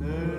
No.